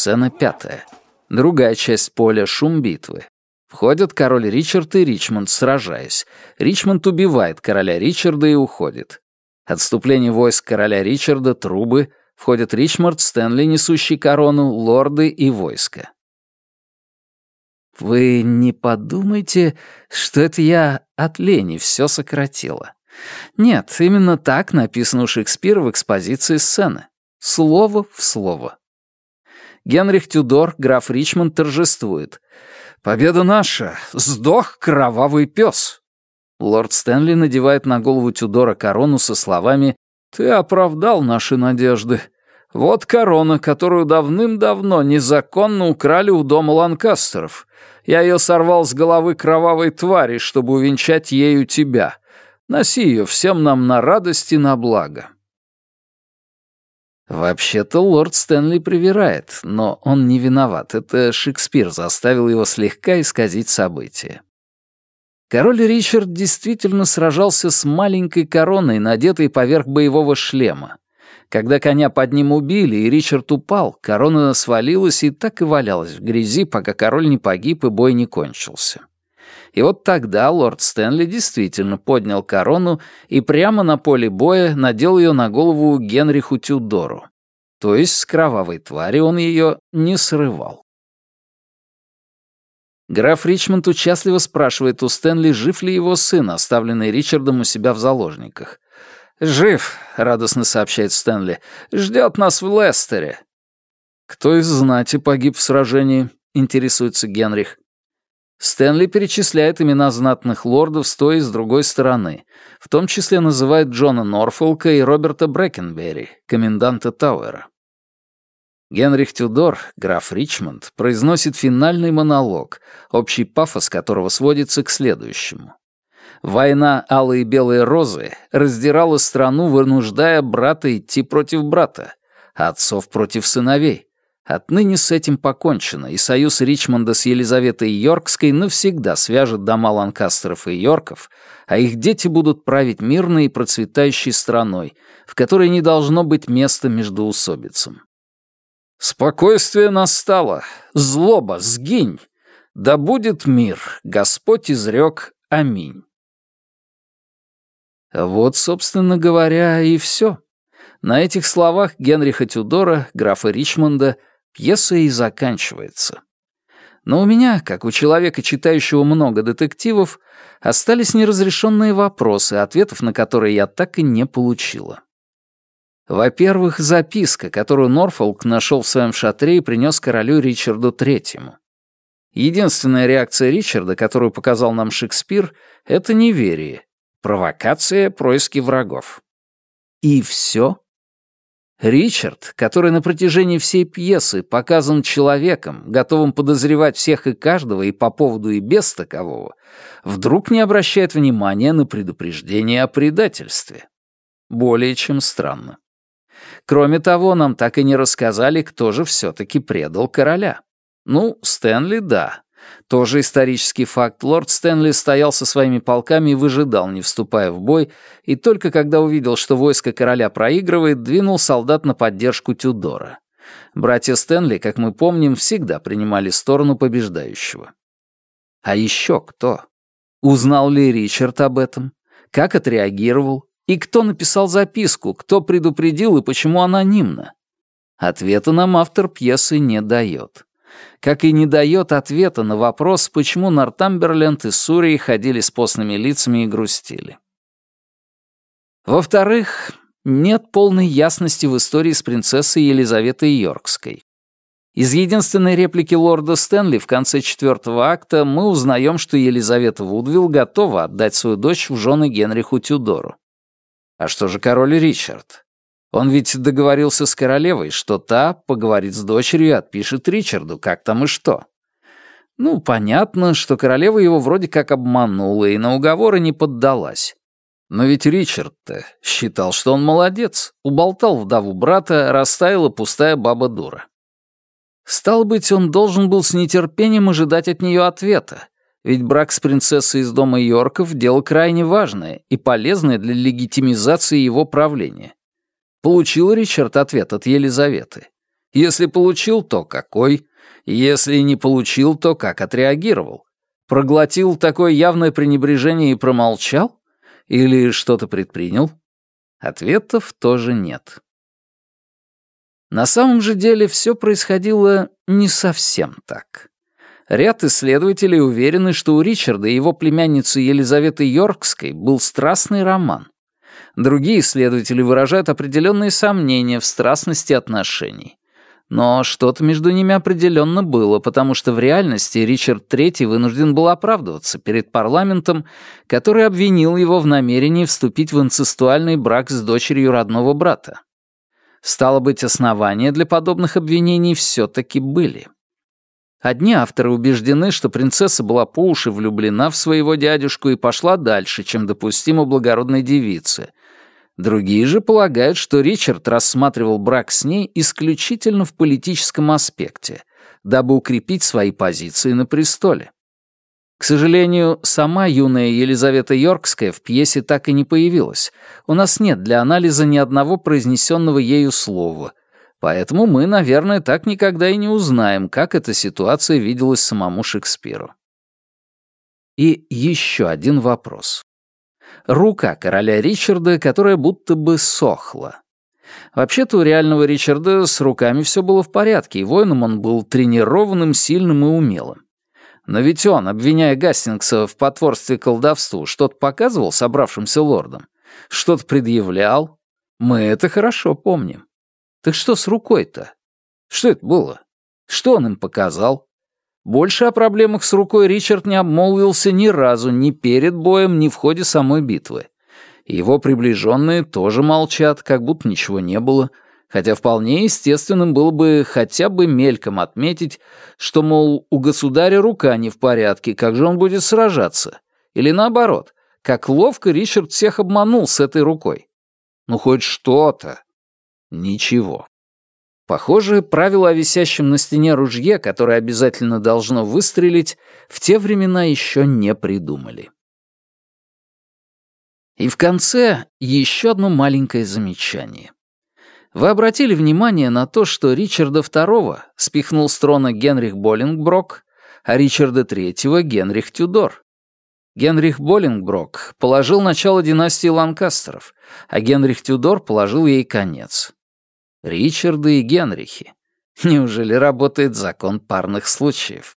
Сцена пятая. Другая часть поля — шум битвы. Входят король Ричард и Ричмонд, сражаясь. Ричмонд убивает короля Ричарда и уходит. Отступление войск короля Ричарда, трубы. Входят Ричмонд, Стэнли, несущий корону, лорды и войско. Вы не подумайте, что это я от лени все сократила. Нет, именно так написано у Шекспира в экспозиции сцены. Слово в слово. Генрих Тюдор, граф Ричмонд, торжествует. «Победа наша! Сдох кровавый пес!» Лорд Стэнли надевает на голову Тюдора корону со словами «Ты оправдал наши надежды. Вот корона, которую давным-давно незаконно украли у дома Ланкастеров. Я ее сорвал с головы кровавой твари, чтобы увенчать ею тебя. Носи ее всем нам на радость и на благо». Вообще-то лорд Стэнли привирает, но он не виноват. Это Шекспир заставил его слегка исказить события. Король Ричард действительно сражался с маленькой короной, надетой поверх боевого шлема. Когда коня под ним убили, и Ричард упал, корона свалилась и так и валялась в грязи, пока король не погиб и бой не кончился. И вот тогда лорд Стэнли действительно поднял корону и прямо на поле боя надел ее на голову Генриху Тюдору. То есть с кровавой твари он ее не срывал. Граф Ричмонд участливо спрашивает у Стэнли, жив ли его сын, оставленный Ричардом у себя в заложниках. «Жив», — радостно сообщает Стэнли. «Ждет нас в Лестере». «Кто из знати погиб в сражении?» — интересуется Генрих. Стэнли перечисляет имена знатных лордов с той и с другой стороны. В том числе называет Джона Норфолка и Роберта Брэкенберри, коменданта Тауэра. Генрих Тюдор, граф Ричмонд, произносит финальный монолог, общий пафос которого сводится к следующему. Война «Алые и белые розы» раздирала страну, вынуждая брата идти против брата, отцов против сыновей, Отныне с этим покончено, и союз Ричмонда с Елизаветой Йоркской навсегда свяжет дома Ланкастеров и Йорков, а их дети будут править мирной и процветающей страной, в которой не должно быть места между усобицам. Спокойствие настало, злоба, сгинь, да будет мир, Господь изрек, аминь. Вот, собственно говоря, и все. На этих словах Генриха Тюдора, графа Ричмонда, Пьеса и заканчивается. Но у меня, как у человека, читающего много детективов, остались неразрешенные вопросы, ответов на которые я так и не получила. Во-первых, записка, которую Норфолк нашел в своем шатре и принес королю Ричарду Третьему. Единственная реакция Ричарда, которую показал нам Шекспир, это неверие, провокация, происки врагов. И все? Ричард, который на протяжении всей пьесы показан человеком, готовым подозревать всех и каждого и по поводу и без такового, вдруг не обращает внимания на предупреждение о предательстве. Более чем странно. Кроме того, нам так и не рассказали, кто же все-таки предал короля. Ну, Стэнли — да, тоже исторический факт. Лорд Стэнли стоял со своими полками и выжидал, не вступая в бой, и только когда увидел, что войско короля проигрывает, двинул солдат на поддержку Тюдора. Братья Стэнли, как мы помним, всегда принимали сторону побеждающего. А еще кто? Узнал ли Ричард об этом? Как отреагировал? И кто написал записку? Кто предупредил и почему анонимно? Ответа нам автор пьесы не дает как и не дает ответа на вопрос, почему Нортамберленд и Сурии ходили с постными лицами и грустили. Во-вторых, нет полной ясности в истории с принцессой Елизаветой Йоркской. Из единственной реплики лорда Стэнли в конце четвертого акта мы узнаем, что Елизавета Вудвилл готова отдать свою дочь в жены Генриху Тюдору. А что же король Ричард? Он ведь договорился с королевой, что та поговорит с дочерью и отпишет Ричарду, как там и что. Ну, понятно, что королева его вроде как обманула и на уговоры не поддалась. Но ведь Ричард-то считал, что он молодец, уболтал вдову брата, растаяла пустая баба-дура. Стал быть, он должен был с нетерпением ожидать от нее ответа, ведь брак с принцессой из дома Йорков — дело крайне важное и полезное для легитимизации его правления. Получил Ричард ответ от Елизаветы? Если получил, то какой? Если не получил, то как отреагировал? Проглотил такое явное пренебрежение и промолчал? Или что-то предпринял? Ответов тоже нет. На самом же деле все происходило не совсем так. Ряд исследователей уверены, что у Ричарда и его племянницы Елизаветы Йоркской был страстный роман. Другие исследователи выражают определенные сомнения в страстности отношений. Но что-то между ними определенно было, потому что в реальности Ричард III вынужден был оправдываться перед парламентом, который обвинил его в намерении вступить в инцестуальный брак с дочерью родного брата. Стало быть, основания для подобных обвинений все-таки были. Одни авторы убеждены, что принцесса была по уши влюблена в своего дядюшку и пошла дальше, чем допустимо благородной девице. Другие же полагают, что Ричард рассматривал брак с ней исключительно в политическом аспекте, дабы укрепить свои позиции на престоле. К сожалению, сама юная Елизавета Йоркская в пьесе так и не появилась. У нас нет для анализа ни одного произнесенного ею слова, Поэтому мы, наверное, так никогда и не узнаем, как эта ситуация виделась самому Шекспиру. И еще один вопрос. Рука короля Ричарда, которая будто бы сохла. Вообще-то у реального Ричарда с руками все было в порядке, и воином он был тренированным, сильным и умелым. Но ведь он, обвиняя Гастингса в потворстве колдовству, что-то показывал собравшимся лордам, что-то предъявлял. Мы это хорошо помним. Так что с рукой-то? Что это было? Что он им показал? Больше о проблемах с рукой Ричард не обмолвился ни разу ни перед боем, ни в ходе самой битвы. Его приближенные тоже молчат, как будто ничего не было, хотя вполне естественным было бы хотя бы мельком отметить, что, мол, у государя рука не в порядке, как же он будет сражаться? Или наоборот, как ловко Ричард всех обманул с этой рукой. Ну, хоть что-то. Ничего. Похоже, правило о висящем на стене ружье, которое обязательно должно выстрелить, в те времена еще не придумали. И в конце еще одно маленькое замечание. Вы обратили внимание на то, что Ричарда II спихнул с трона Генрих Боллингброк, а Ричарда III — Генрих Тюдор. Генрих Боллингброк положил начало династии Ланкастеров, а Генрих Тюдор положил ей конец. Ричарды и Генрихи. Неужели работает закон парных случаев?